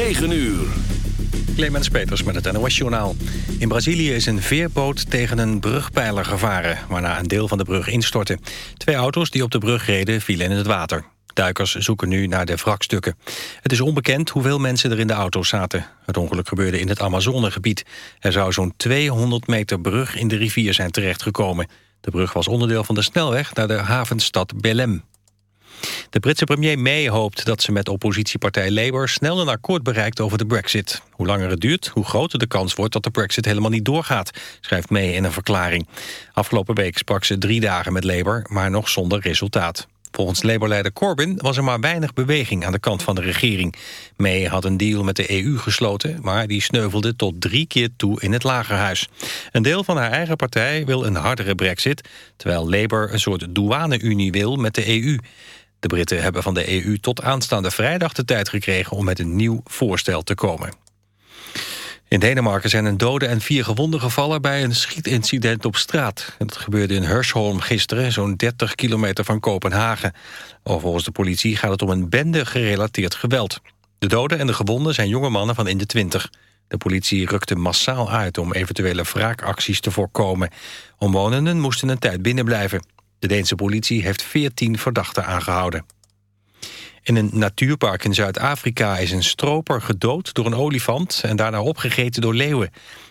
9 uur. Clemens Peters met het NOS-journaal. In Brazilië is een veerboot tegen een brugpijler gevaren... waarna een deel van de brug instortte. Twee auto's die op de brug reden vielen in het water. Duikers zoeken nu naar de wrakstukken. Het is onbekend hoeveel mensen er in de auto's zaten. Het ongeluk gebeurde in het Amazonegebied. Er zou zo'n 200 meter brug in de rivier zijn terechtgekomen. De brug was onderdeel van de snelweg naar de havenstad Belém. De Britse premier May hoopt dat ze met oppositiepartij Labour... snel een akkoord bereikt over de brexit. Hoe langer het duurt, hoe groter de kans wordt... dat de brexit helemaal niet doorgaat, schrijft May in een verklaring. Afgelopen week sprak ze drie dagen met Labour, maar nog zonder resultaat. Volgens Labour-leider Corbyn was er maar weinig beweging aan de kant van de regering. May had een deal met de EU gesloten, maar die sneuvelde tot drie keer toe in het lagerhuis. Een deel van haar eigen partij wil een hardere brexit, terwijl Labour een soort douane-unie wil met de EU. De Britten hebben van de EU tot aanstaande vrijdag de tijd gekregen om met een nieuw voorstel te komen. In Denemarken zijn een dode en vier gewonden gevallen bij een schietincident op straat. Het gebeurde in Hersholm gisteren, zo'n 30 kilometer van Kopenhagen. Volgens de politie gaat het om een bende gerelateerd geweld. De doden en de gewonden zijn jonge mannen van in de twintig. De politie rukte massaal uit om eventuele wraakacties te voorkomen. Omwonenden moesten een tijd binnenblijven. De Deense politie heeft 14 verdachten aangehouden. In een natuurpark in Zuid-Afrika is een stroper gedood door een olifant... en daarna opgegeten door leeuwen.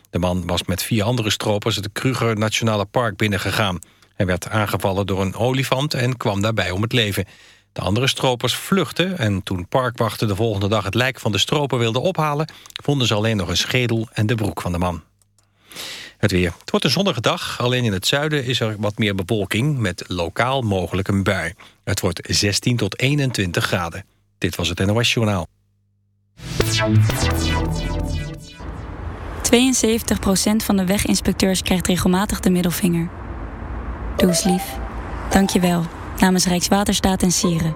De man was met vier andere stropers het Kruger Nationale Park binnengegaan. Hij werd aangevallen door een olifant en kwam daarbij om het leven. De andere stropers vluchtten en toen parkwachten de volgende dag... het lijk van de stroper wilden ophalen... vonden ze alleen nog een schedel en de broek van de man. Het weer. Het wordt een zonnige dag. Alleen in het zuiden is er wat meer bewolking... met lokaal mogelijk een bui. Het wordt 16 tot 21 graden. Dit was het NOS Journaal. 72% van de weginspecteurs krijgt regelmatig de middelvinger. Doe eens lief. Dank je wel. Namens Rijkswaterstaat en Sieren.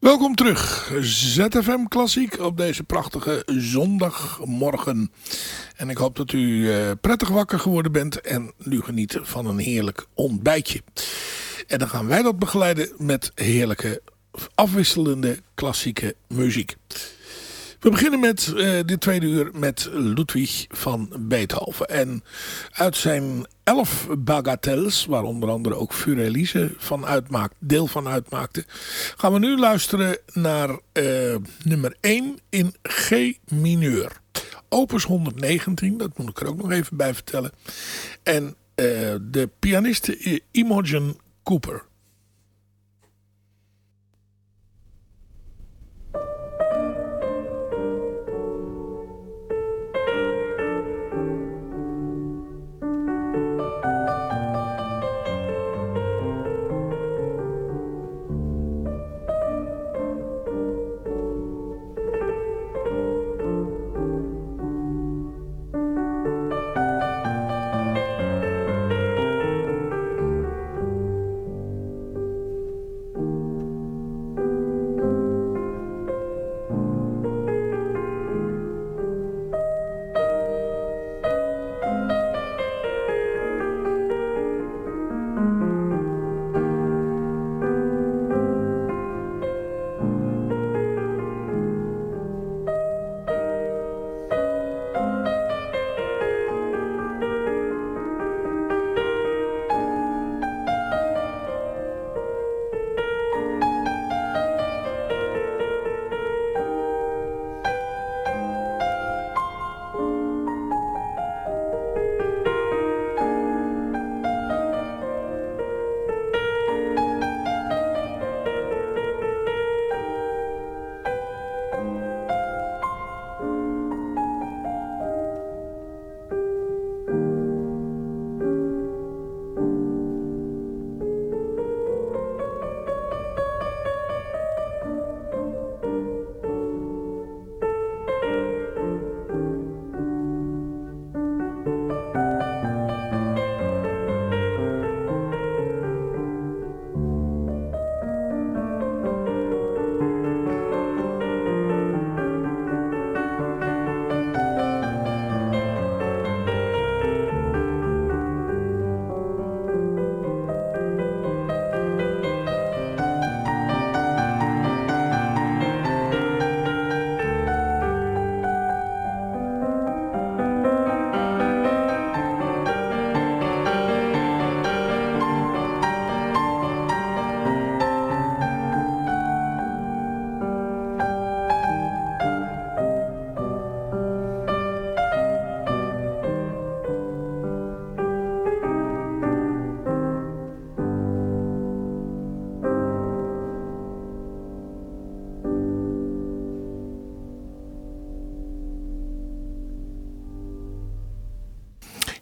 Welkom terug, ZFM Klassiek op deze prachtige zondagmorgen. En ik hoop dat u uh, prettig wakker geworden bent en nu geniet van een heerlijk ontbijtje. En dan gaan wij dat begeleiden met heerlijke afwisselende klassieke muziek. We beginnen met uh, dit tweede uur met Ludwig van Beethoven. En uit zijn elf bagatelles, waar onder andere ook Furelise van uitmaakt, deel van uitmaakte, gaan we nu luisteren naar uh, nummer 1 in G mineur. Opus 119, dat moet ik er ook nog even bij vertellen. En uh, de pianiste Imogen Cooper.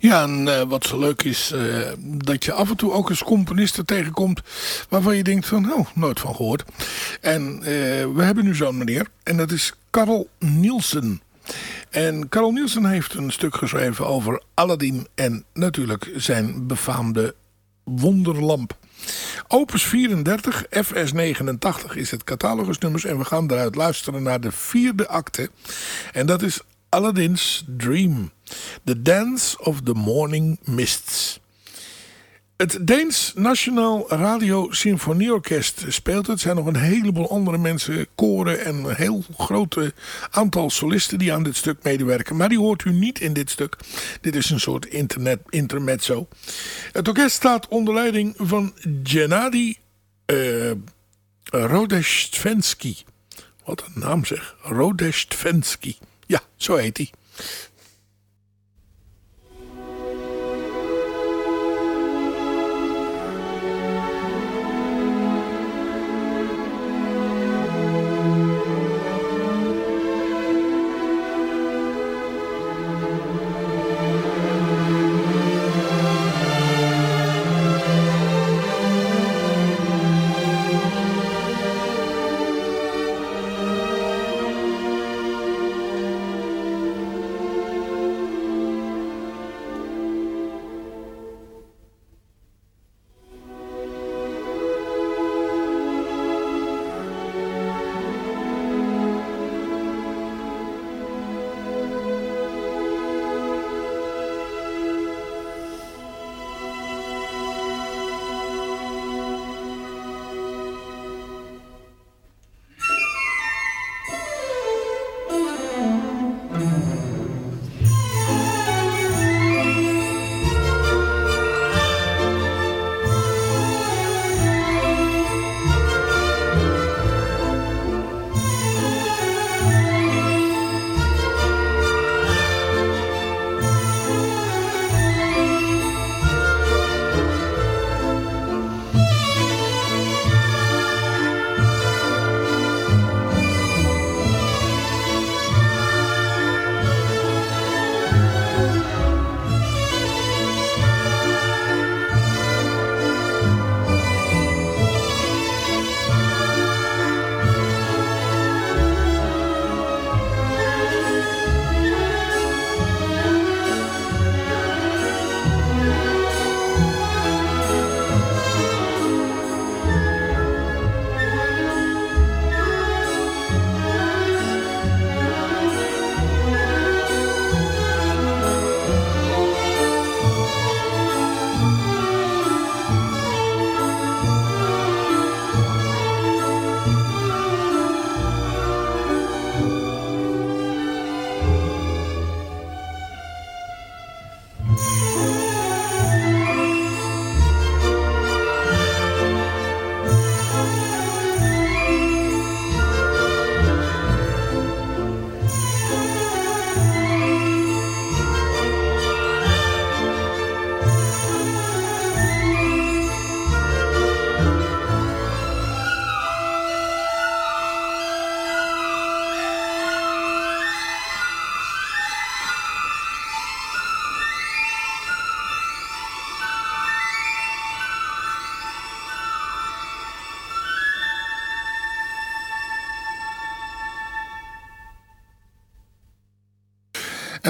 Ja, en uh, wat leuk is, uh, dat je af en toe ook eens componisten tegenkomt waarvan je denkt van, oh, nooit van gehoord. En uh, we hebben nu zo'n meneer en dat is Carl Nielsen. En Carl Nielsen heeft een stuk geschreven over Aladdin en natuurlijk zijn befaamde wonderlamp. Opus 34, FS 89 is het catalogusnummers en we gaan eruit luisteren naar de vierde acte. En dat is Aladdin's Dream. The Dance of the Morning Mists. Het Deens Nationaal Radio Symfonieorkest speelt het. Er zijn nog een heleboel andere mensen, koren en een heel groot aantal solisten die aan dit stuk medewerken. Maar die hoort u niet in dit stuk. Dit is een soort internet intermezzo. Het orkest staat onder leiding van Gennady uh, Rodestvensky. Wat een naam zeg. Rodestvensky. Ja, zo heet hij.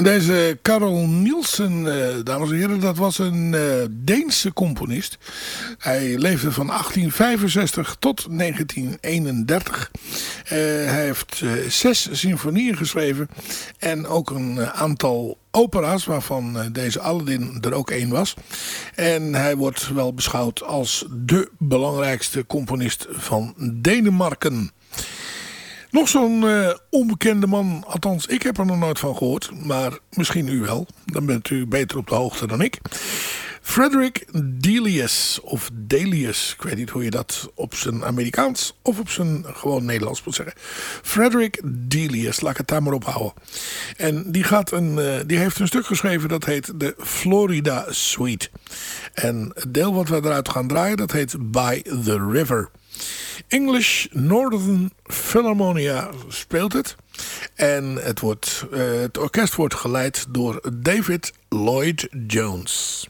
Deze Carol Nielsen, uh, dames en heren, dat was een uh, Deense componist. Hij leefde van 1865 tot 1931. Uh, hij heeft zes symfonieën geschreven en ook een aantal opera's, waarvan deze Aladdin er ook één was. En hij wordt wel beschouwd als de belangrijkste componist van Denemarken. Nog zo'n uh, onbekende man, althans ik heb er nog nooit van gehoord, maar misschien u wel. Dan bent u beter op de hoogte dan ik. Frederick Delius, of Delius, ik weet niet hoe je dat op zijn Amerikaans of op zijn gewoon Nederlands moet zeggen. Frederick Delius, laat ik het daar maar op houden. En die, gaat een, uh, die heeft een stuk geschreven dat heet de Florida Suite. En het deel wat we eruit gaan draaien, dat heet By the River. English Northern Philharmonia speelt het. En het, wordt, uh, het orkest wordt geleid door David Lloyd Jones.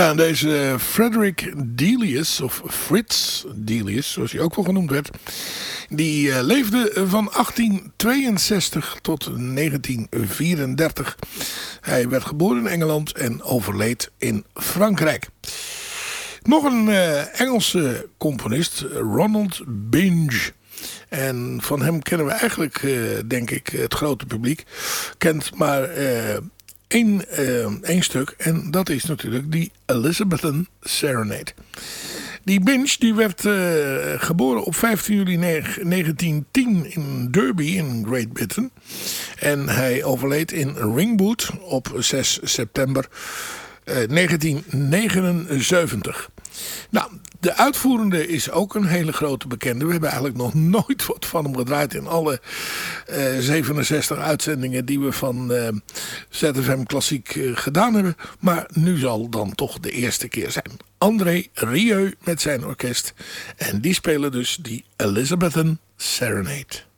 Ja, deze Frederick Delius, of Fritz Delius, zoals hij ook wel genoemd werd... die uh, leefde van 1862 tot 1934. Hij werd geboren in Engeland en overleed in Frankrijk. Nog een uh, Engelse componist, Ronald Binge... En van hem kennen we eigenlijk, denk ik, het grote publiek. Kent maar één, uh, één stuk. En dat is natuurlijk die Elizabethan Serenade. Die Binge die werd geboren op 15 juli 1910 in Derby in Great Britain. En hij overleed in Ringwood op 6 september 1979. Nou, de uitvoerende is ook een hele grote bekende. We hebben eigenlijk nog nooit wat van hem gedraaid in alle uh, 67 uitzendingen die we van uh, ZFM Klassiek gedaan hebben. Maar nu zal dan toch de eerste keer zijn. André Rieu met zijn orkest. En die spelen dus die Elizabethan Serenade.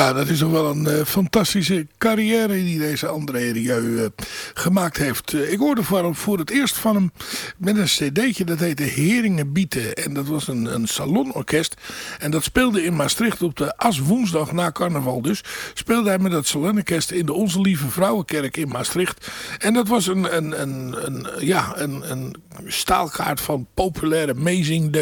Ja, dat is toch wel een uh, fantastische carrière die deze André Rieu uh, gemaakt heeft. Uh, ik hoorde voor, voor het eerst van hem met een cd'tje, dat heette Heringenbieten. En dat was een, een salonorkest. En dat speelde in Maastricht op de As woensdag na carnaval dus. Speelde hij met dat salonorkest in de Onze Lieve Vrouwenkerk in Maastricht. En dat was een, een, een, een ja, een, een staalkaart van populaire amazing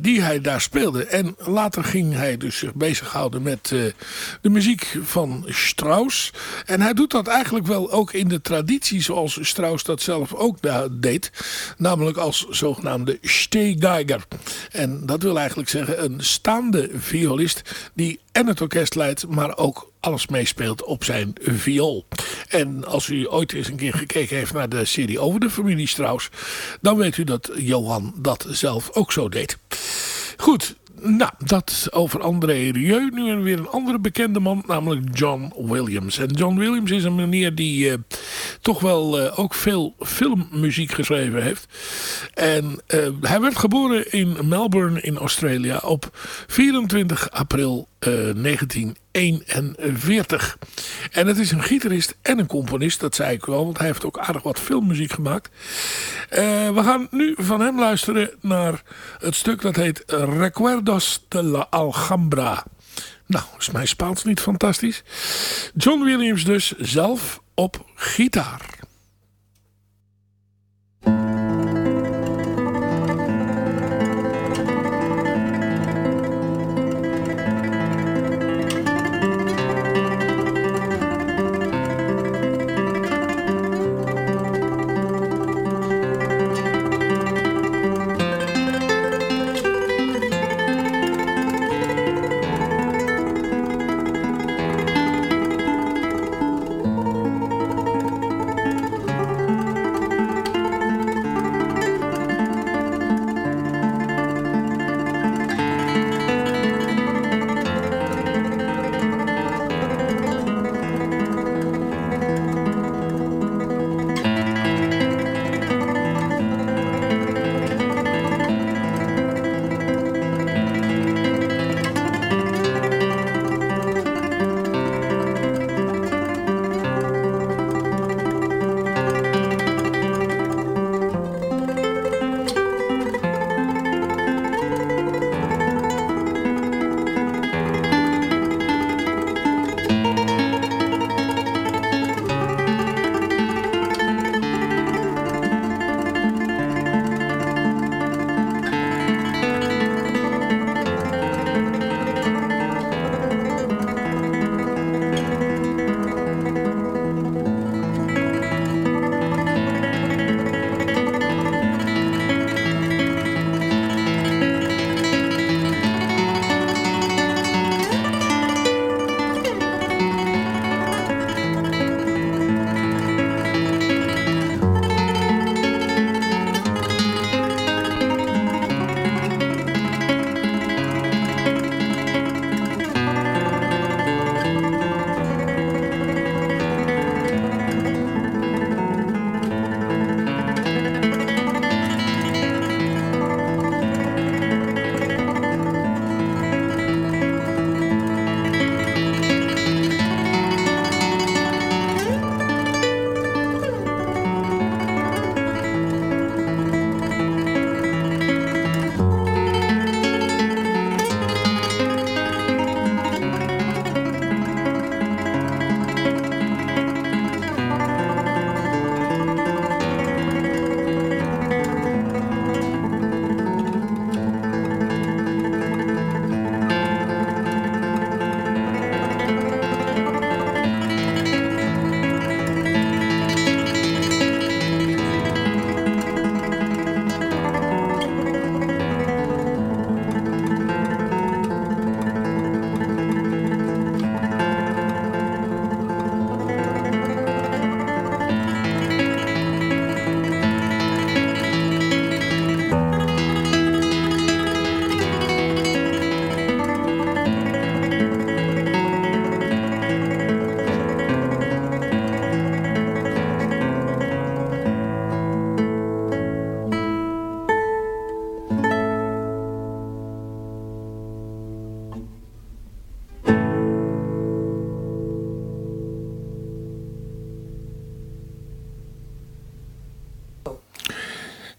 die hij daar speelde. En later ging hij dus zich bezighouden met uh, de muziek van Strauss. En hij doet dat eigenlijk wel ook in de traditie zoals Strauss dat zelf ook deed. Namelijk als zogenaamde Stehgeiger. En dat wil eigenlijk zeggen een staande violist die en het orkest leidt, maar ook alles meespeelt op zijn viool. En als u ooit eens een keer gekeken heeft naar de serie over de familie Strauss... dan weet u dat Johan dat zelf ook zo deed. Goed, nou, dat over André Rieu. Nu weer een andere bekende man, namelijk John Williams. En John Williams is een meneer die uh, toch wel uh, ook veel filmmuziek geschreven heeft. En uh, hij werd geboren in Melbourne in Australië op 24 april 1941. En het is een gitarist en een componist, dat zei ik wel, want hij heeft ook aardig wat filmmuziek gemaakt. Uh, we gaan nu van hem luisteren naar het stuk dat heet Recuerdos de la Alhambra. Nou, is mijn Spaans niet fantastisch? John Williams dus zelf op gitaar.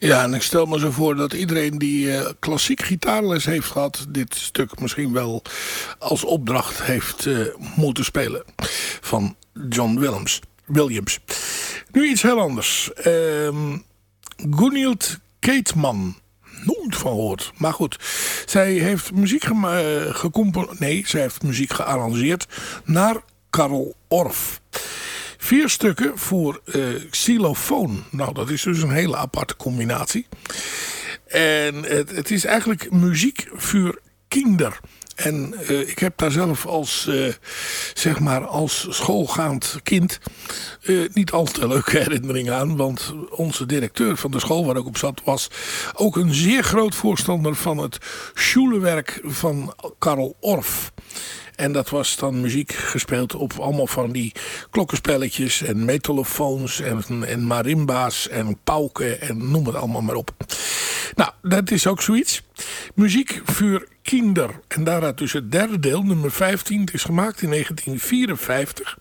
Ja, en ik stel me zo voor dat iedereen die uh, klassiek gitaarles heeft gehad... dit stuk misschien wel als opdracht heeft uh, moeten spelen. Van John Williams. Williams. Nu iets heel anders. Uh, Gunild Keetman. Nooit van gehoord. Maar goed. Zij heeft muziek uh, gecomponeerd. Nee, zij heeft muziek gearrangeerd naar Karl Orff. Vier stukken voor uh, xylofoon. Nou, dat is dus een hele aparte combinatie. En het, het is eigenlijk muziek voor kinder. En uh, ik heb daar zelf als, uh, zeg maar, als schoolgaand kind niet al te leuke herinneringen aan. Want onze directeur van de school waar ik op zat was ook een zeer groot voorstander van het schulewerk van Karl Orff. En dat was dan muziek gespeeld op allemaal van die klokkenspelletjes en metalofoons en, en marimba's en pauken en noem het allemaal maar op. Nou, dat is ook zoiets. Muziek voor kinder. En daaruit dus het derde deel, nummer 15. Het is gemaakt in 1954.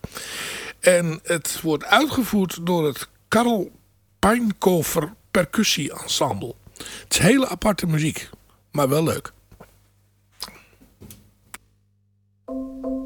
En het wordt uitgevoerd door het Karl Pijnkover Percussie Ensemble. Het is hele aparte muziek, maar wel leuk. Alleen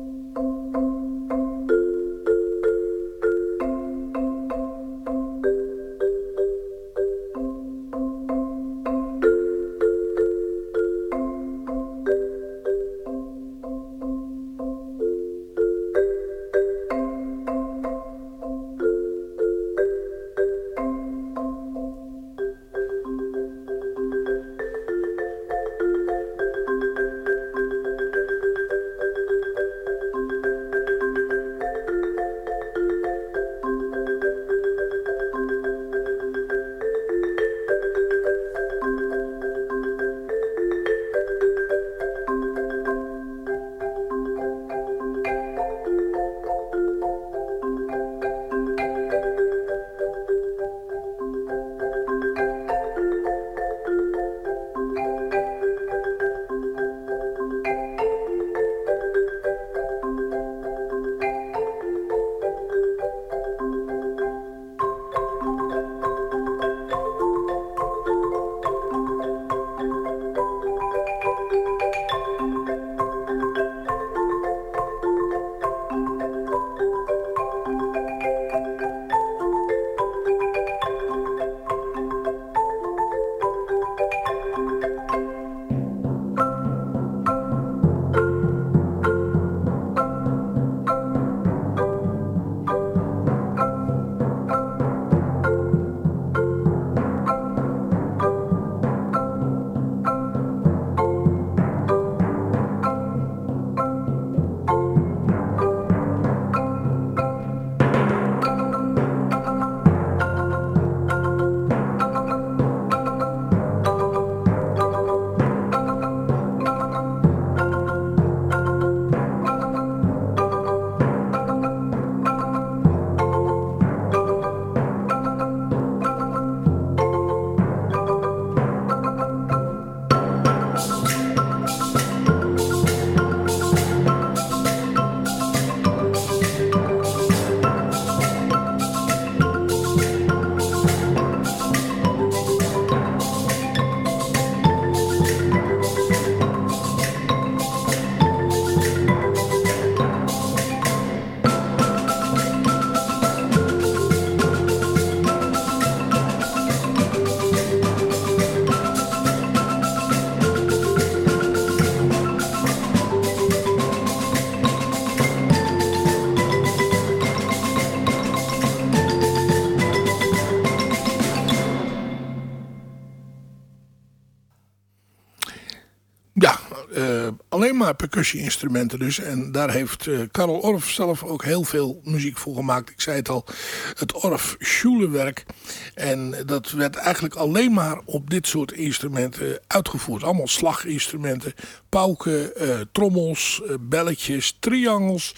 maar percussie-instrumenten dus. En daar heeft uh, Karel Orff zelf ook heel veel muziek voor gemaakt. Ik zei het al, het Orff Schulewerk. En dat werd eigenlijk alleen maar op dit soort instrumenten uitgevoerd. Allemaal slaginstrumenten, pauken, uh, trommels, uh, belletjes, triangels,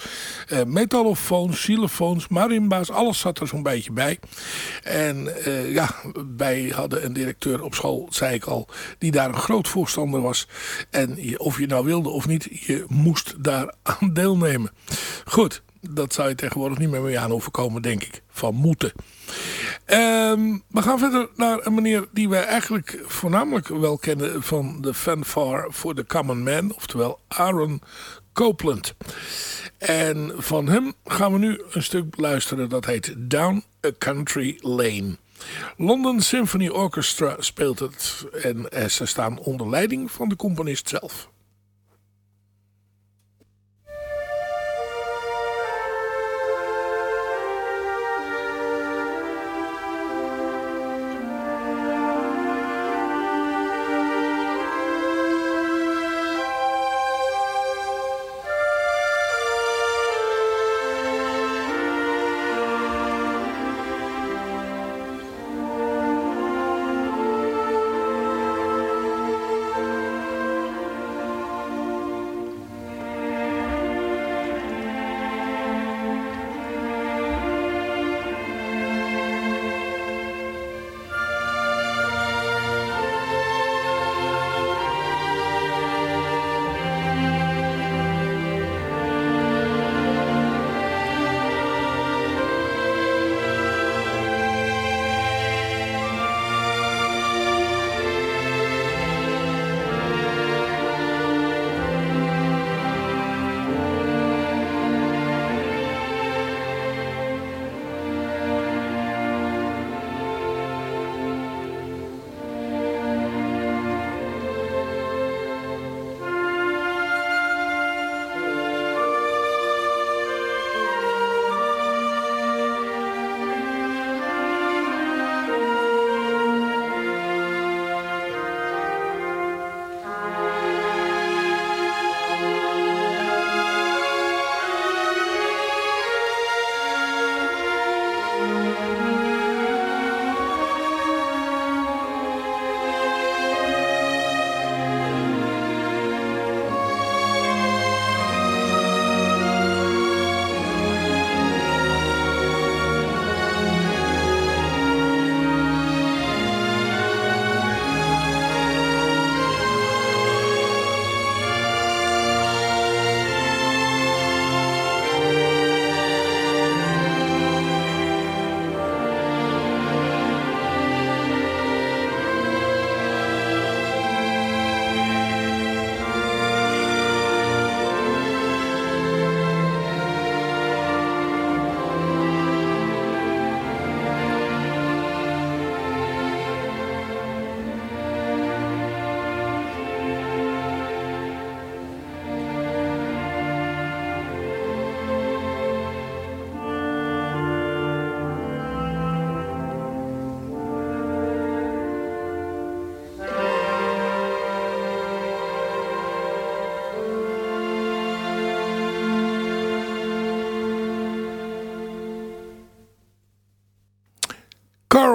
metallofoons, xylofoons, marimba's. Alles zat er zo'n beetje bij. En ja, wij hadden een directeur op school, zei ik al, die daar een groot voorstander was. En of je nou wilde of niet, je moest daar aan deelnemen. Goed, dat zou je tegenwoordig niet meer mee aan hoeven komen, denk ik. Van moeten. Um, we gaan verder naar een meneer die wij eigenlijk voornamelijk wel kennen van de fanfare for the common man. Oftewel Aaron Copeland. En van hem gaan we nu een stuk luisteren dat heet Down a Country Lane. London Symphony Orchestra speelt het en eh, ze staan onder leiding van de componist zelf.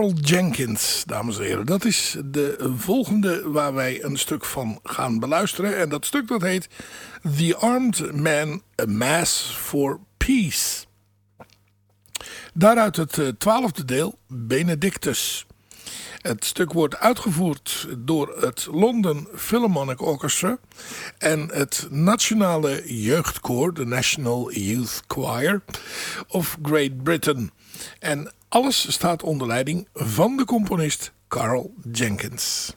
Carl Jenkins, dames en heren. Dat is de volgende waar wij een stuk van gaan beluisteren. En dat stuk dat heet The Armed Man, A Mass for Peace. Daaruit het eh, twaalfde deel, Benedictus. Het stuk wordt uitgevoerd door het London Philharmonic Orchestra en het Nationale Jeugdkoor, de National Youth Choir of Great Britain. En alles staat onder leiding van de componist Carl Jenkins.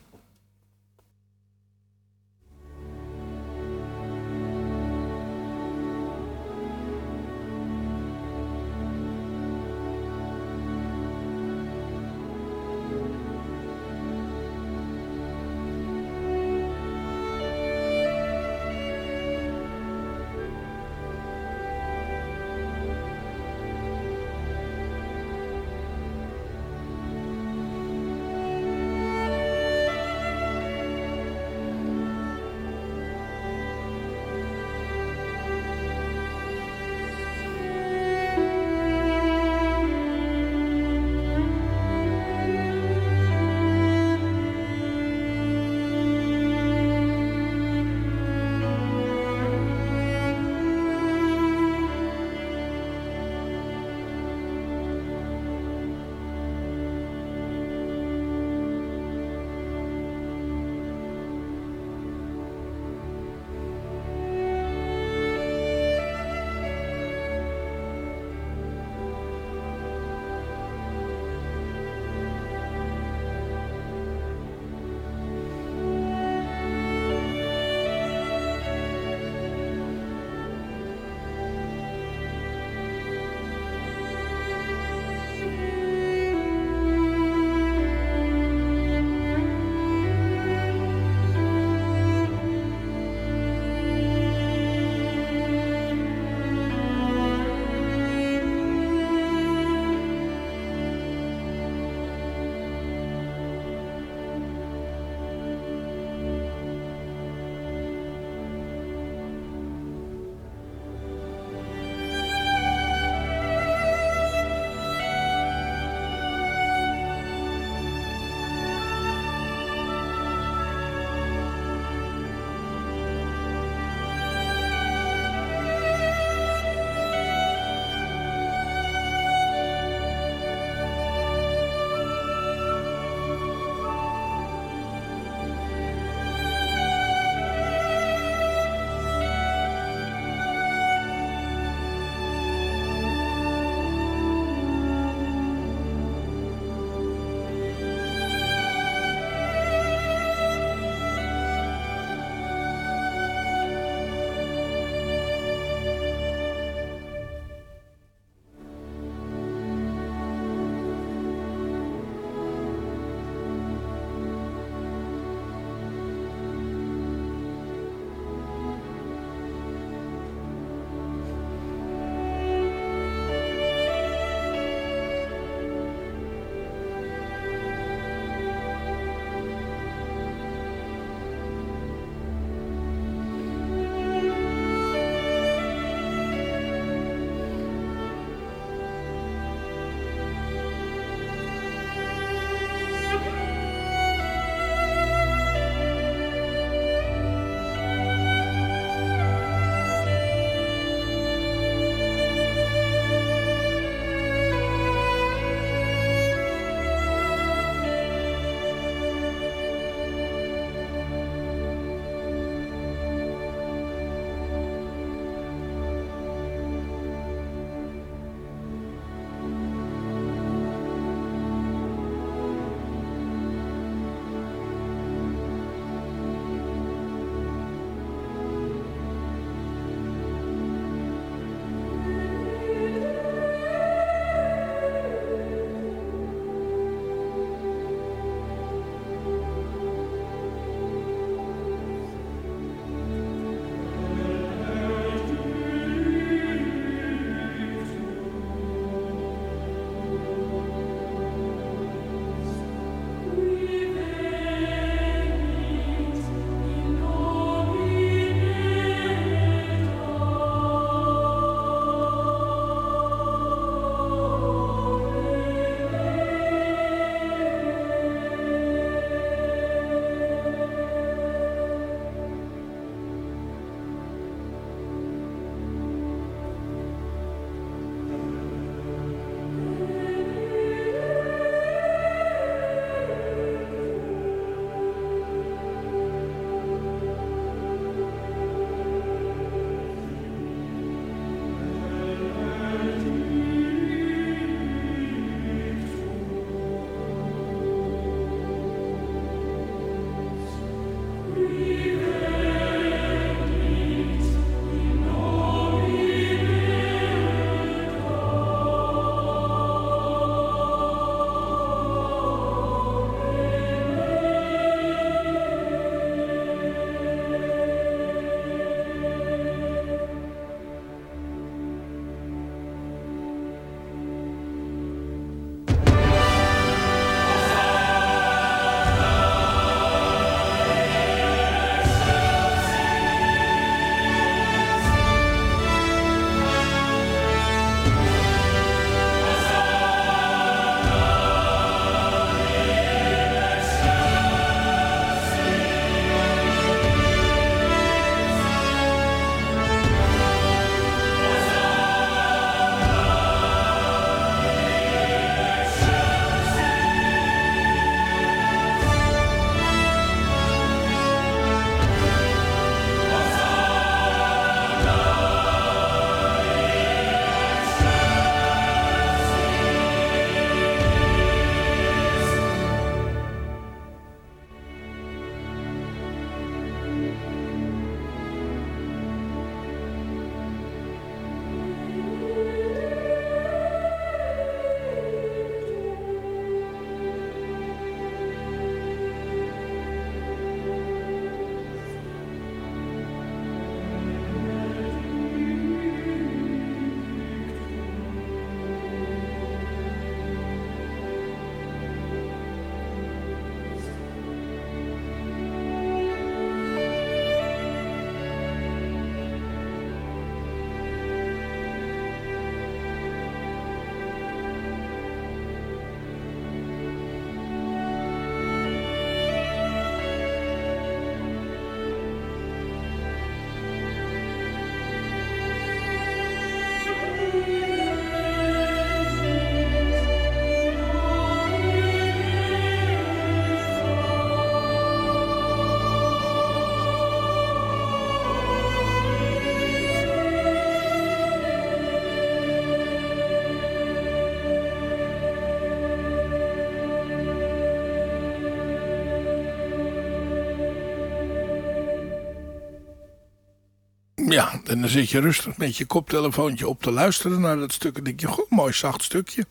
Ja, en dan zit je rustig met je koptelefoontje op te luisteren naar dat stuk. En denk je, goed, mooi zacht stukje.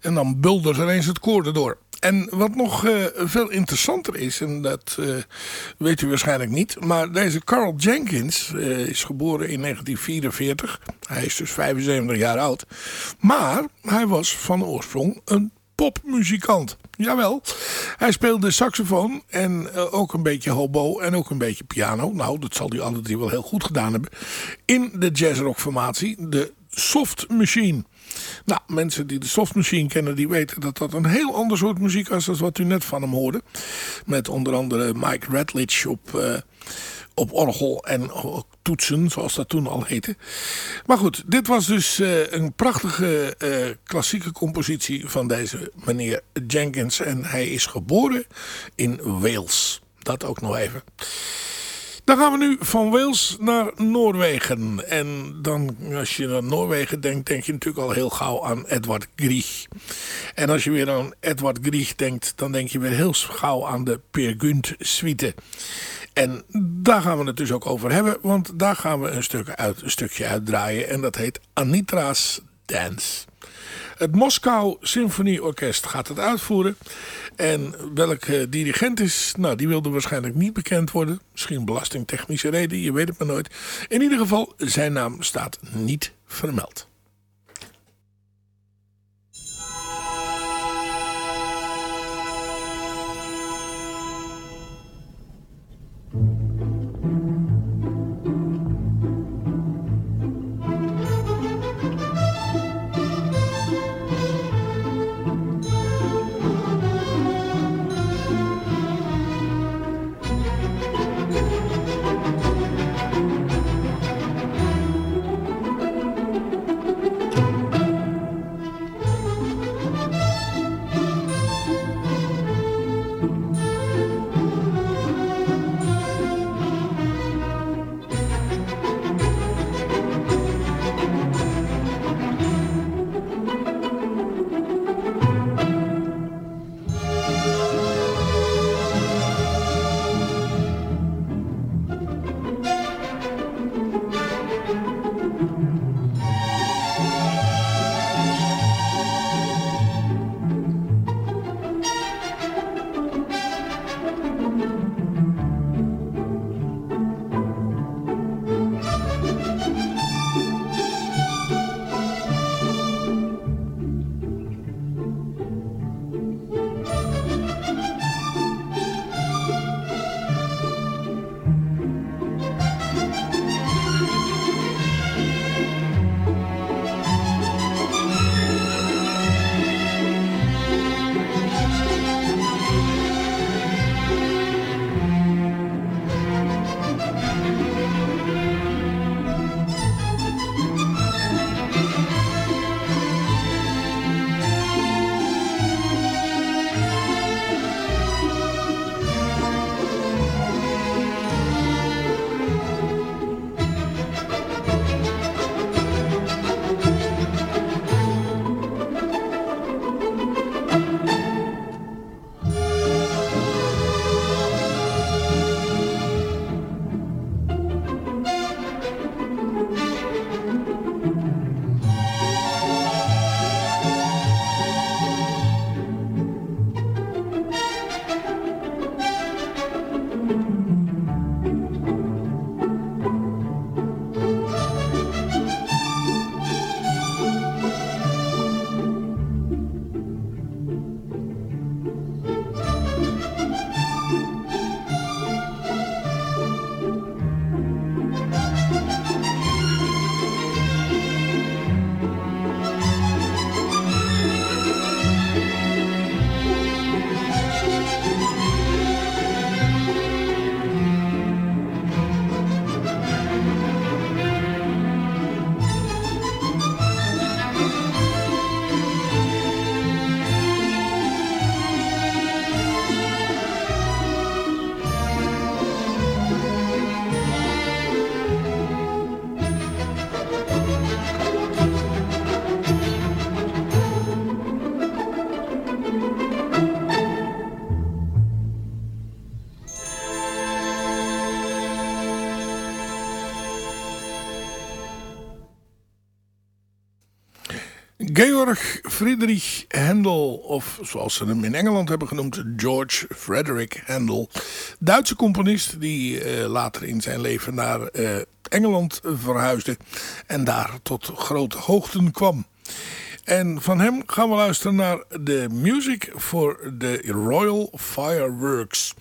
En dan buldert er eens het koor erdoor. En wat nog uh, veel interessanter is, en dat uh, weet u waarschijnlijk niet... maar deze Carl Jenkins uh, is geboren in 1944. Hij is dus 75 jaar oud. Maar hij was van oorsprong een popmuzikant. Jawel, hij speelde saxofoon en uh, ook een beetje hobo en ook een beetje piano. Nou, dat zal hij alle drie wel heel goed gedaan hebben. In de jazzrockformatie, de Soft Machine. Nou, mensen die de Soft Machine kennen, die weten dat dat een heel ander soort muziek is dan wat u net van hem hoorde. Met onder andere Mike Radlich op... Uh, op orgel en toetsen, zoals dat toen al heette. Maar goed, dit was dus uh, een prachtige uh, klassieke compositie van deze meneer Jenkins. En hij is geboren in Wales. Dat ook nog even. Dan gaan we nu van Wales naar Noorwegen. En dan, als je naar Noorwegen denkt, denk je natuurlijk al heel gauw aan Edward Grieg. En als je weer aan Edward Grieg denkt, dan denk je weer heel gauw aan de Peer Gynt suite. En daar gaan we het dus ook over hebben, want daar gaan we een, stuk uit, een stukje uitdraaien. En dat heet Anitra's Dance. Het Moskou Symfonieorkest gaat het uitvoeren. En welke dirigent is, nou die wilde waarschijnlijk niet bekend worden. Misschien belastingtechnische reden, je weet het maar nooit. In ieder geval, zijn naam staat niet vermeld. Georg Friedrich Handel, of zoals ze hem in Engeland hebben genoemd, George Frederick Handel. Duitse componist die uh, later in zijn leven naar uh, Engeland verhuisde en daar tot grote hoogten kwam. En van hem gaan we luisteren naar de music voor de Royal Fireworks.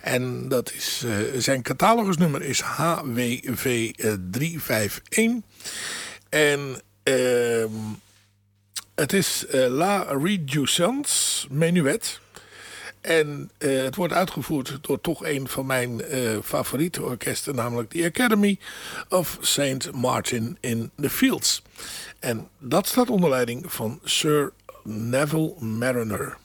En dat is, uh, zijn catalogusnummer is HWV 351. En uh, het is uh, La Reducence Menuet. En uh, het wordt uitgevoerd door toch een van mijn uh, favoriete orkesten, namelijk de Academy of St. Martin in the Fields. En dat staat onder leiding van Sir Neville Mariner.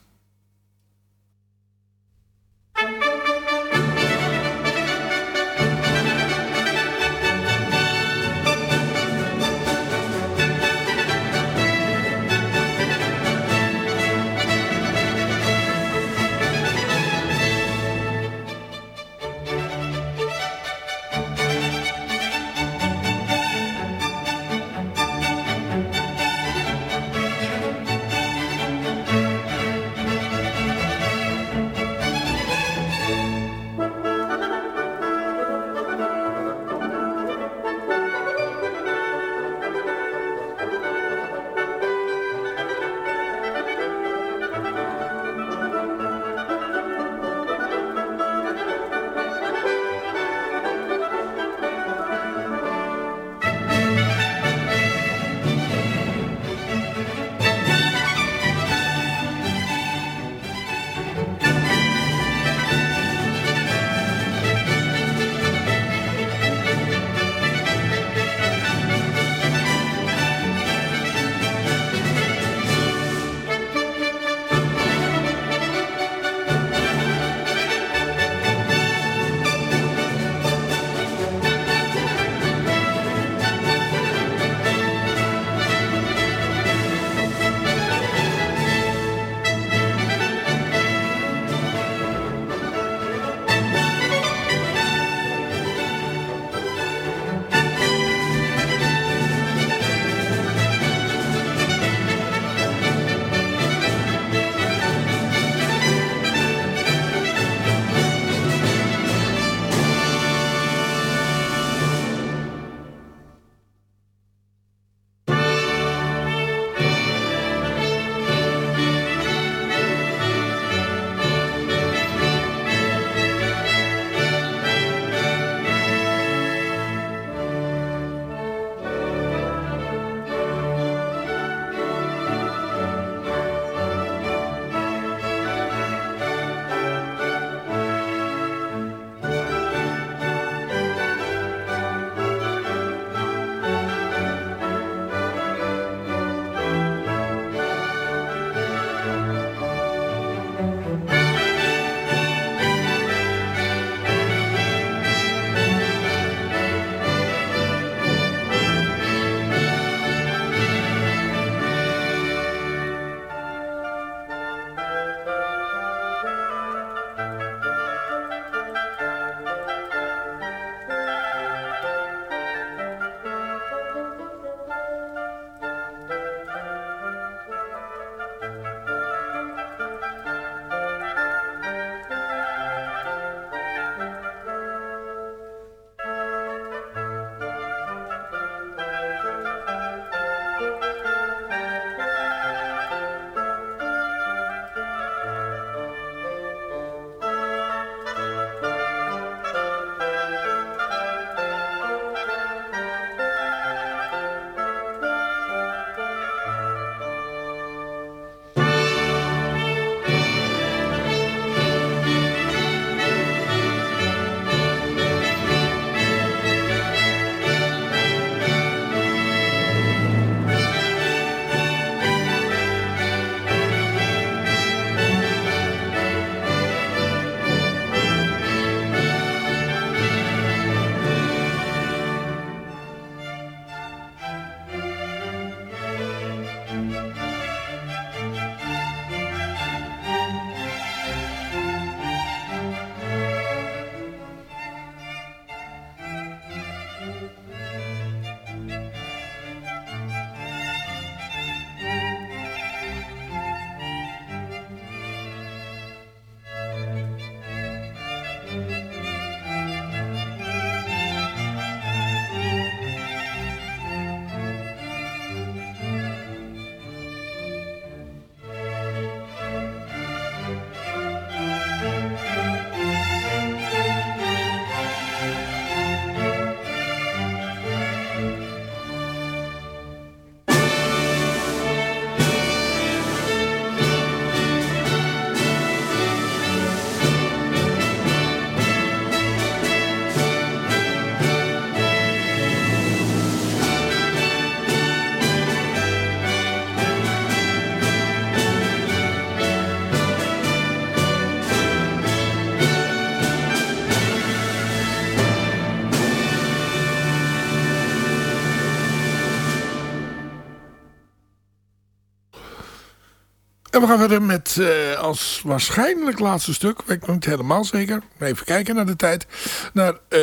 We gaan verder met uh, als waarschijnlijk laatste stuk, weet ik nog niet helemaal zeker. Even kijken naar de tijd. Naar uh,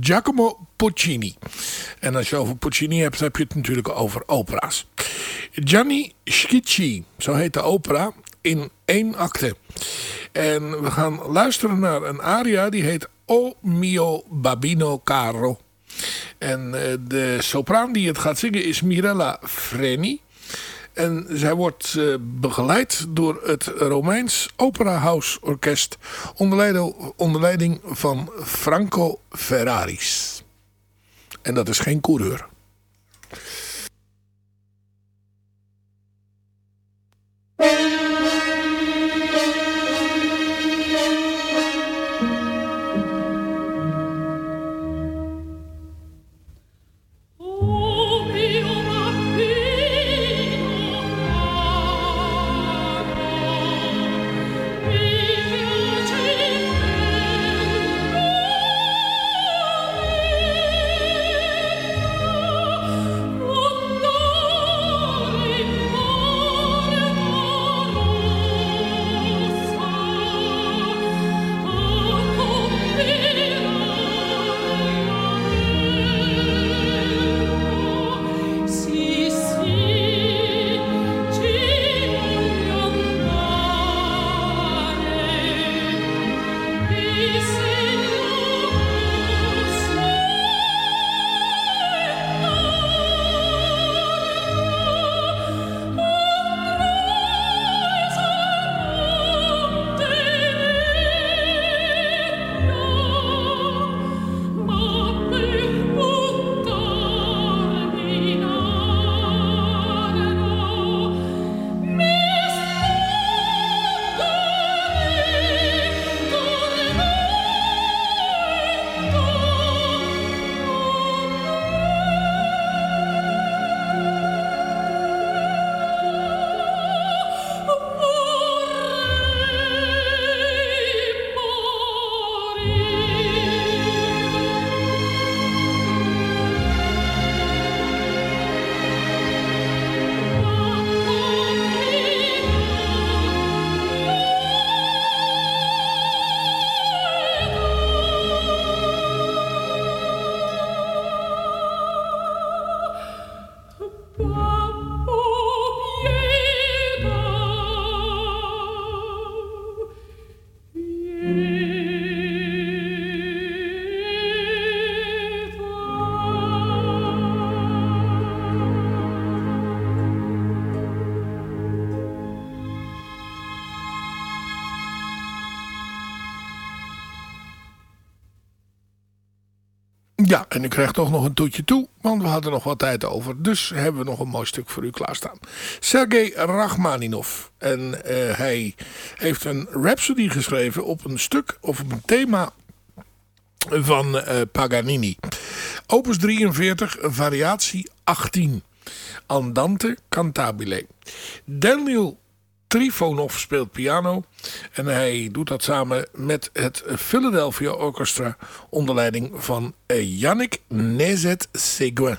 Giacomo Puccini. En als je over Puccini hebt, heb je het natuurlijk over opera's. Gianni Schicchi, zo heet de opera, in één acte. En we gaan luisteren naar een aria die heet O mio babino caro. En uh, de sopraan die het gaat zingen is Mirella Freni. En zij wordt uh, begeleid door het Romeins Opera House Orkest onder leiding van Franco Ferraris. En dat is geen coureur. Ja, en u krijgt toch nog een toetje toe, want we hadden nog wat tijd over. Dus hebben we nog een mooi stuk voor u klaarstaan. Sergei Rachmaninov. En uh, hij heeft een rhapsody geschreven op een stuk of op een thema van uh, Paganini. Opus 43, variatie 18. Andante cantabile. Daniel Trifonov speelt piano. En hij doet dat samen met het Philadelphia Orchestra onder leiding van Yannick Nezet-Seguin.